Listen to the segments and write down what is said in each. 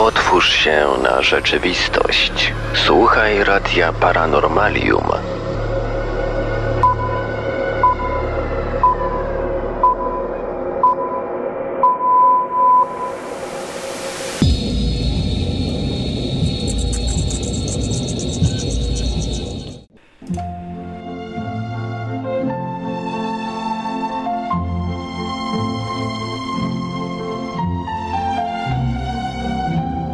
Otwórz się na rzeczywistość. Słuchaj Radia Paranormalium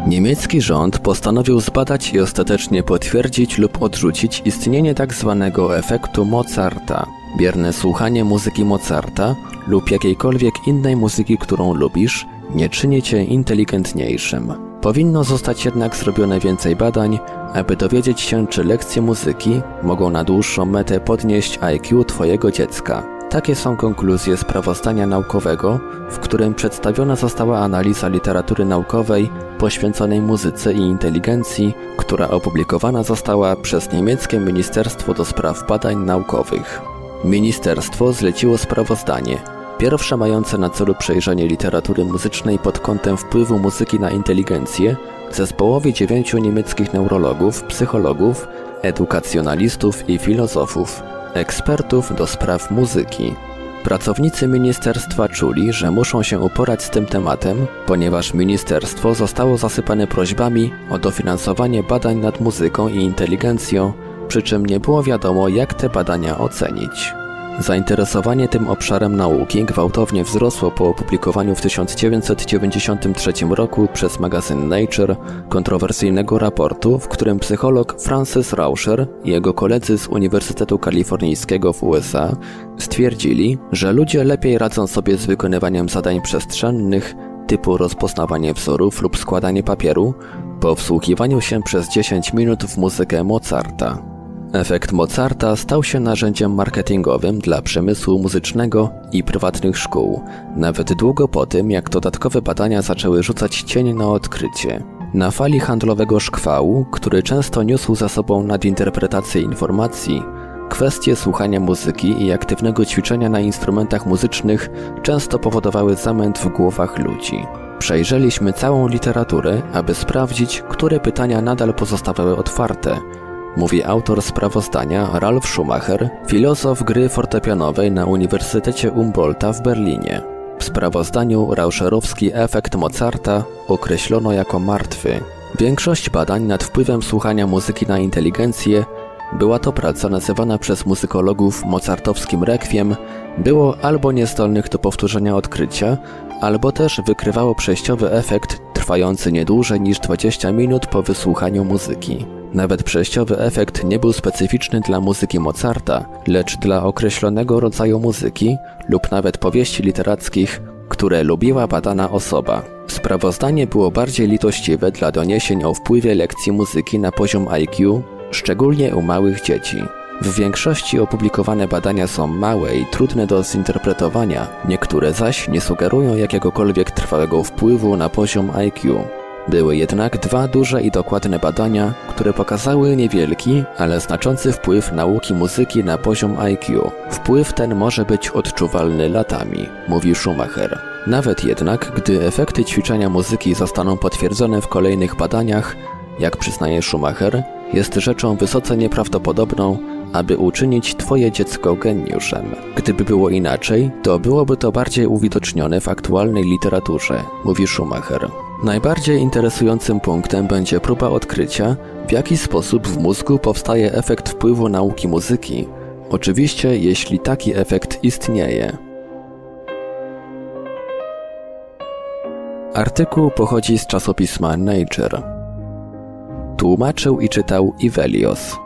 Niemiecki rząd postanowił zbadać i ostatecznie potwierdzić lub odrzucić istnienie tzw. Tak efektu Mozarta. Bierne słuchanie muzyki Mozarta lub jakiejkolwiek innej muzyki, którą lubisz, nie czyni cię inteligentniejszym. Powinno zostać jednak zrobione więcej badań, aby dowiedzieć się, czy lekcje muzyki mogą na dłuższą metę podnieść IQ twojego dziecka. Takie są konkluzje sprawozdania naukowego, w którym przedstawiona została analiza literatury naukowej poświęconej muzyce i inteligencji, która opublikowana została przez niemieckie Ministerstwo do Spraw Badań Naukowych. Ministerstwo zleciło sprawozdanie, pierwsze mające na celu przejrzenie literatury muzycznej pod kątem wpływu muzyki na inteligencję, zespołowi dziewięciu niemieckich neurologów, psychologów, edukacjonalistów i filozofów ekspertów do spraw muzyki. Pracownicy ministerstwa czuli, że muszą się uporać z tym tematem, ponieważ ministerstwo zostało zasypane prośbami o dofinansowanie badań nad muzyką i inteligencją, przy czym nie było wiadomo, jak te badania ocenić. Zainteresowanie tym obszarem nauki gwałtownie wzrosło po opublikowaniu w 1993 roku przez magazyn Nature kontrowersyjnego raportu, w którym psycholog Francis Rauscher i jego koledzy z Uniwersytetu Kalifornijskiego w USA stwierdzili, że ludzie lepiej radzą sobie z wykonywaniem zadań przestrzennych typu rozpoznawanie wzorów lub składanie papieru po wsłuchiwaniu się przez 10 minut w muzykę Mozarta. Efekt Mozarta stał się narzędziem marketingowym dla przemysłu muzycznego i prywatnych szkół, nawet długo po tym, jak dodatkowe badania zaczęły rzucać cień na odkrycie. Na fali handlowego szkwału, który często niósł za sobą nadinterpretację informacji, kwestie słuchania muzyki i aktywnego ćwiczenia na instrumentach muzycznych często powodowały zamęt w głowach ludzi. Przejrzeliśmy całą literaturę, aby sprawdzić, które pytania nadal pozostawały otwarte, mówi autor sprawozdania Ralf Schumacher, filozof gry fortepianowej na Uniwersytecie Humboldta w Berlinie. W sprawozdaniu Rauscherowski efekt Mozarta określono jako martwy. Większość badań nad wpływem słuchania muzyki na inteligencję była to praca nazywana przez muzykologów mozartowskim rekwiem, było albo niezdolnych do powtórzenia odkrycia, albo też wykrywało przejściowy efekt trwający nie dłużej niż 20 minut po wysłuchaniu muzyki. Nawet przejściowy efekt nie był specyficzny dla muzyki Mozarta, lecz dla określonego rodzaju muzyki lub nawet powieści literackich, które lubiła badana osoba. Sprawozdanie było bardziej litościwe dla doniesień o wpływie lekcji muzyki na poziom IQ, szczególnie u małych dzieci. W większości opublikowane badania są małe i trudne do zinterpretowania, niektóre zaś nie sugerują jakiegokolwiek trwałego wpływu na poziom IQ. Były jednak dwa duże i dokładne badania, które pokazały niewielki, ale znaczący wpływ nauki muzyki na poziom IQ. Wpływ ten może być odczuwalny latami, mówi Schumacher. Nawet jednak, gdy efekty ćwiczenia muzyki zostaną potwierdzone w kolejnych badaniach, jak przyznaje Schumacher, jest rzeczą wysoce nieprawdopodobną, aby uczynić Twoje dziecko geniuszem. Gdyby było inaczej, to byłoby to bardziej uwidocznione w aktualnej literaturze, mówi Schumacher. Najbardziej interesującym punktem będzie próba odkrycia, w jaki sposób w mózgu powstaje efekt wpływu nauki muzyki, oczywiście jeśli taki efekt istnieje. Artykuł pochodzi z czasopisma Nature. Tłumaczył i czytał Ivelios.